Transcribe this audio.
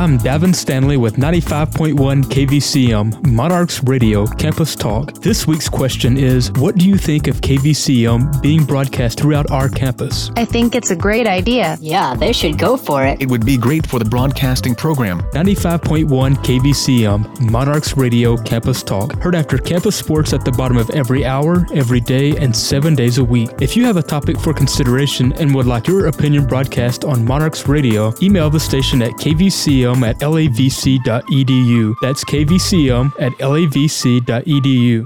I'm Davin Stanley with 95.1 KVCM, Monarchs Radio Campus Talk. This week's question is What do you think of KVCM being broadcast throughout our campus? I think it's a great idea. Yeah, they should go for it. It would be great for the broadcasting program. 95.1 KVCM, Monarchs Radio Campus Talk. Heard after campus sports at the bottom of every hour, every day, and seven days a week. If you have a topic for consideration and would like your opinion broadcast on Monarchs Radio, email the station at kvcm at lavc.edu. That's kvcm at lavc.edu.